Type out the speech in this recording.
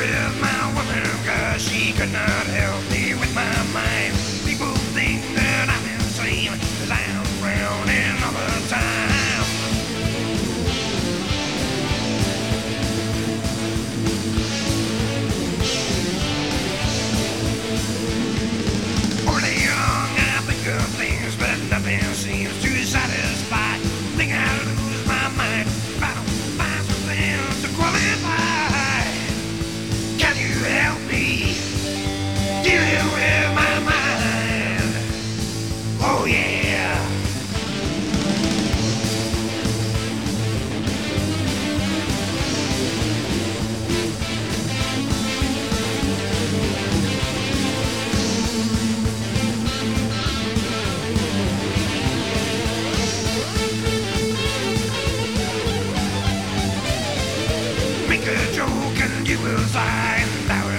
with my woman, cause she could not help me with my mind. People think that I'm insane, cause I'm drowning all the time. Day long I think of things, but nothing seems to satisfy. Make a joke and you will find out.